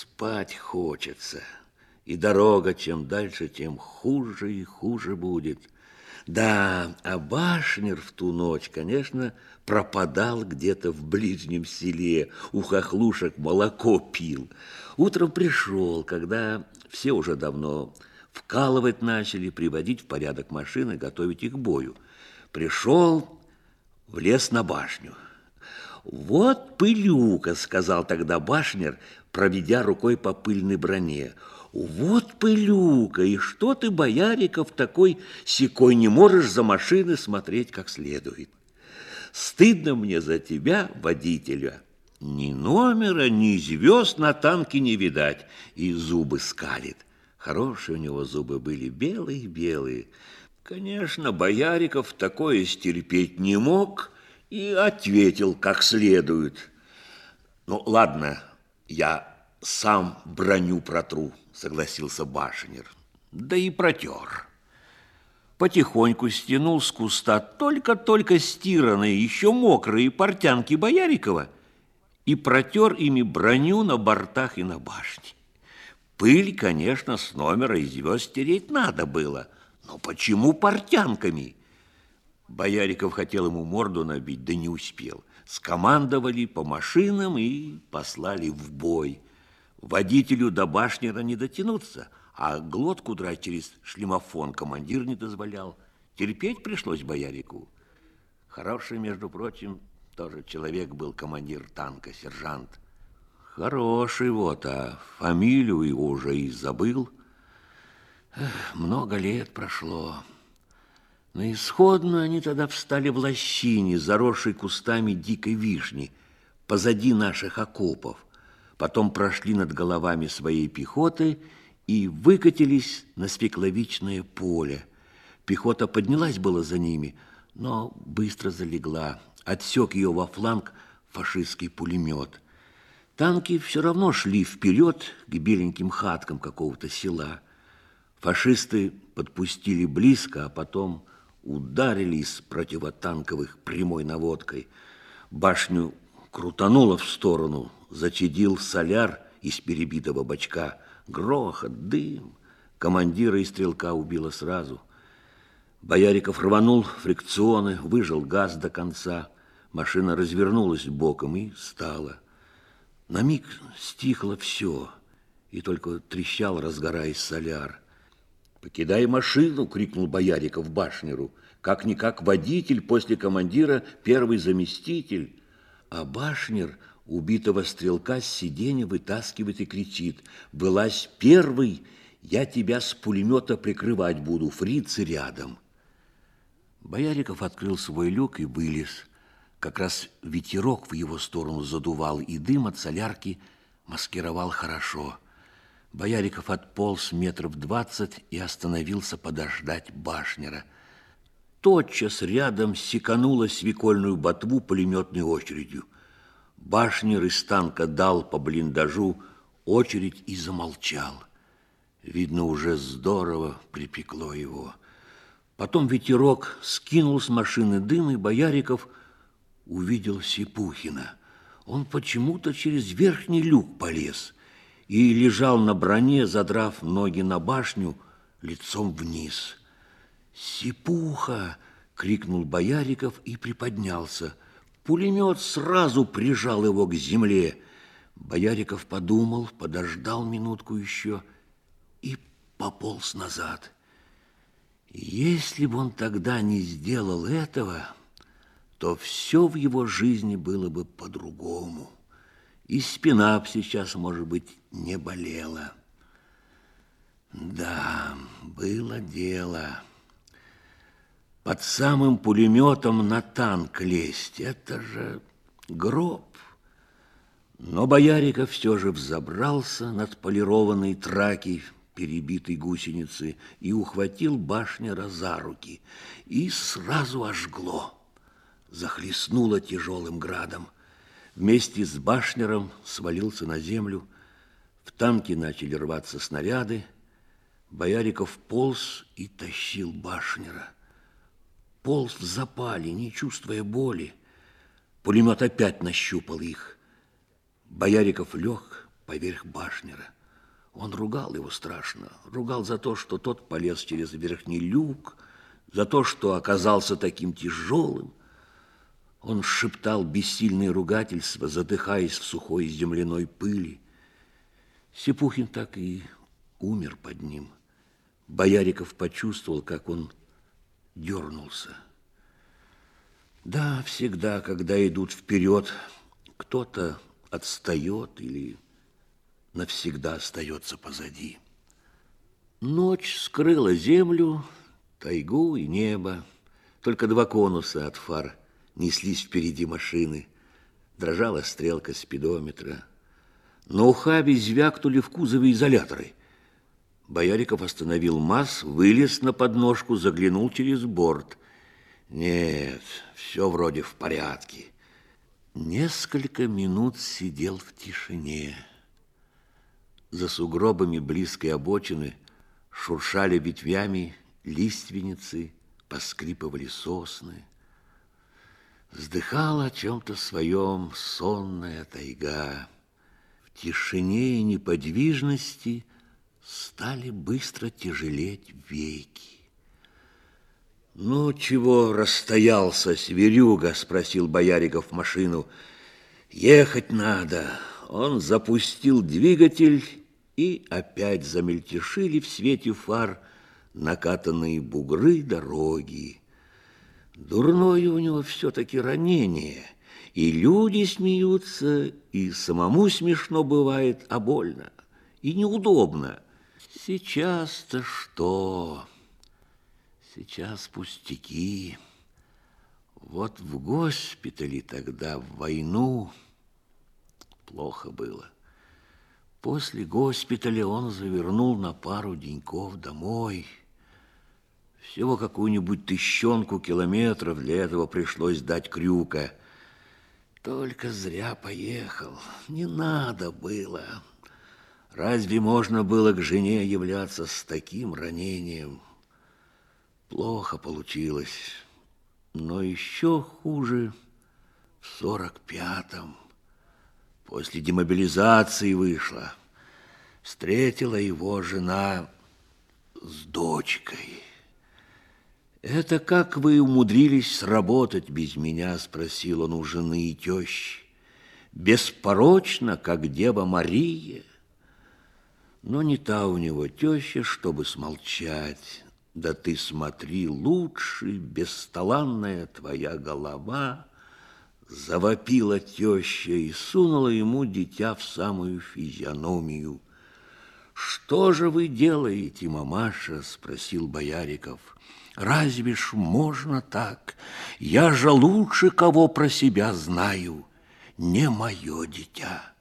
Спать хочется. И дорога чем дальше, тем хуже и хуже будет. Да, а Башнер в ту ночь, конечно, пропадал где-то в ближнем селе, у хохлушек молоко пил. Утром пришел, когда все уже давно вкалывать начали, приводить в порядок машины, готовить их к бою. Пришел, влез на башню. «Вот пылюка», — сказал тогда Башнер, проведя рукой по пыльной броне. «Вот пылюка, и что ты, Бояриков, такой секой не можешь за машины смотреть как следует? Стыдно мне за тебя, водителя. Ни номера, ни звезд на танке не видать, и зубы скалит. Хорошие у него зубы были, белые-белые. Конечно, Бояриков такое стерпеть не мог и ответил как следует. Ну, ладно, я сам броню протру, согласился Башенер. Да и протер. Потихоньку стянул с куста только-только стиранные, еще мокрые портянки Боярикова и протер ими броню на бортах и на башне. Пыль, конечно, с номера и звезд стереть надо было, но почему портянками? Бояриков хотел ему морду набить, да не успел скомандовали по машинам и послали в бой. Водителю до башнера не дотянуться, а глотку драть через шлемофон командир не дозволял. Терпеть пришлось боярику. Хороший, между прочим, тоже человек был командир танка, сержант. Хороший вот, а фамилию его уже и забыл. Эх, много лет прошло. На исходную они тогда встали в лощине, заросшей кустами дикой вишни, позади наших окопов. Потом прошли над головами своей пехоты и выкатились на спекловичное поле. Пехота поднялась было за ними, но быстро залегла. Отсек ее во фланг фашистский пулемет. Танки все равно шли вперед к беленьким хаткам какого-то села. Фашисты подпустили близко, а потом ударили из противотанковых прямой наводкой. Башню крутануло в сторону, зачадил соляр из перебитого бачка. Грохот, дым. Командира и стрелка убило сразу. Бояриков рванул фрикционы, выжил газ до конца. Машина развернулась боком и стала. На миг стихло все, и только трещал, разгораясь соляр. «Покидай машину!» — крикнул Бояриков Башнеру. «Как-никак водитель, после командира первый заместитель». А Башнер убитого стрелка с сиденья вытаскивает и кричит. «Вылазь первый, я тебя с пулемета прикрывать буду, фрицы рядом». Бояриков открыл свой люк и вылез. Как раз ветерок в его сторону задувал, и дым от солярки маскировал хорошо – Бояриков отполз метров двадцать и остановился подождать башнера. Тотчас рядом секанула свекольную ботву пулеметной очередью. Башнер из дал по блиндажу очередь и замолчал. Видно, уже здорово припекло его. Потом ветерок скинул с машины дым, и Бояриков увидел Сипухина. Он почему-то через верхний люк полез – и лежал на броне, задрав ноги на башню, лицом вниз. «Сипуха!» — крикнул Бояриков и приподнялся. Пулемет сразу прижал его к земле. Бояриков подумал, подождал минутку еще и пополз назад. Если бы он тогда не сделал этого, то все в его жизни было бы по-другому и спина сейчас, может быть, не болела. Да, было дело. Под самым пулеметом на танк лезть, это же гроб. Но Бояриков все же взобрался над полированной траки перебитой гусеницы и ухватил башня за руки. И сразу ожгло, захлестнуло тяжелым градом – вместе с Башнером свалился на землю. В танке начали рваться снаряды. Бояриков полз и тащил Башнера. Полз в запале, не чувствуя боли. Пулемет опять нащупал их. Бояриков лег, поверх Башнера. Он ругал его страшно, ругал за то, что тот полез через верхний люк, за то, что оказался таким тяжелым. Он шептал бессильные ругательства, задыхаясь в сухой земляной пыли. Сипухин так и умер под ним. Бояриков почувствовал, как он дернулся. Да, всегда, когда идут вперед, кто-то отстает или навсегда остается позади. Ночь скрыла землю, тайгу и небо. Только два конуса от фар неслись впереди машины. Дрожала стрелка спидометра. На ухабе звякнули в кузове изоляторы. Бояриков остановил МАЗ, вылез на подножку, заглянул через борт. Нет, все вроде в порядке. Несколько минут сидел в тишине. За сугробами близкой обочины шуршали ветвями лиственницы, поскрипывали сосны. Вздыхала о чем-то своем сонная тайга. В тишине и неподвижности стали быстро тяжелеть веки. «Ну, чего расстоялся, Сверюга?» – спросил Бояриков машину. «Ехать надо». Он запустил двигатель, и опять замельтешили в свете фар накатанные бугры дороги. Дурное у него все-таки ранение, и люди смеются, и самому смешно бывает, а больно, и неудобно. Сейчас-то что? Сейчас пустяки. Вот в госпитале тогда, в войну, плохо было. После госпиталя он завернул на пару деньков домой. Всего какую-нибудь тыщенку километров для этого пришлось дать крюка. Только зря поехал. Не надо было. Разве можно было к жене являться с таким ранением? Плохо получилось. Но еще хуже в сорок пятом. После демобилизации вышла. Встретила его жена с дочкой. «Это как вы умудрились сработать без меня?» Спросил он у жены и тещи. «Беспорочно, как Дева Мария». Но не та у него теща, чтобы смолчать. Да ты смотри лучше, бесталанная твоя голова, Завопила теща и сунула ему дитя в самую физиономию. «Что же вы делаете, мамаша?» – спросил Бояриков. «Разве ж можно так? Я же лучше кого про себя знаю. Не мое дитя».